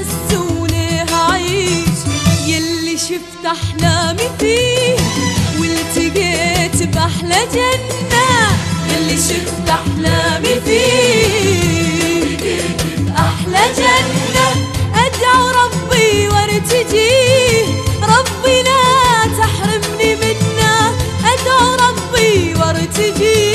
حست وليه يلي شفت احلامي فيه والتقيت بأحلى جنة. يلي شفت احلامي فيه أحلى جنة. أدعو ربي وارتجيه ربي لا تحرمني منه أدعو ربي وارتجيه